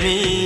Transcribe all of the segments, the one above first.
me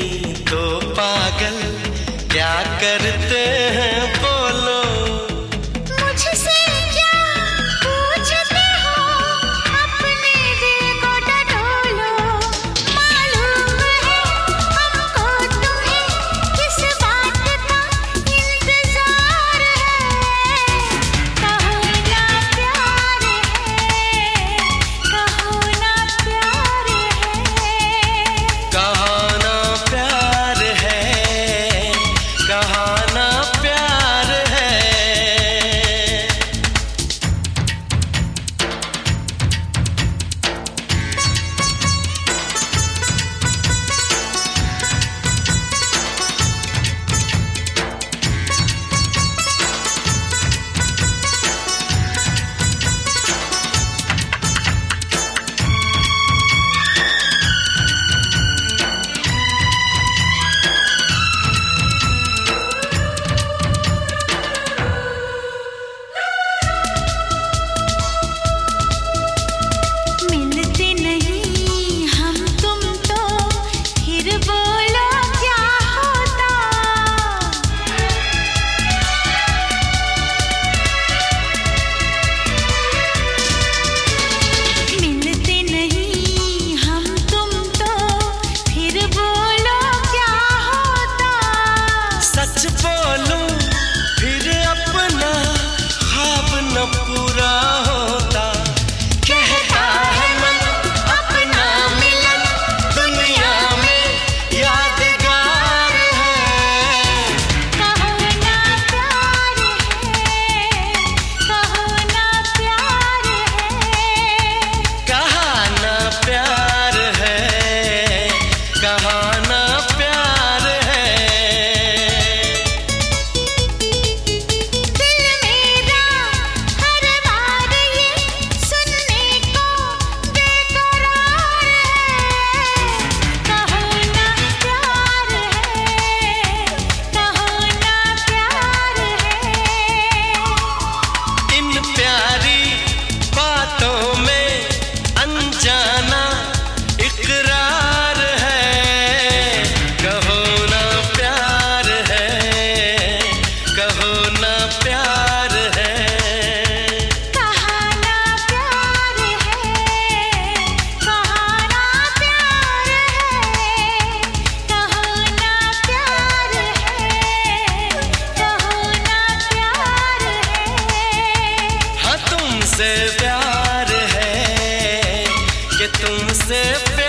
से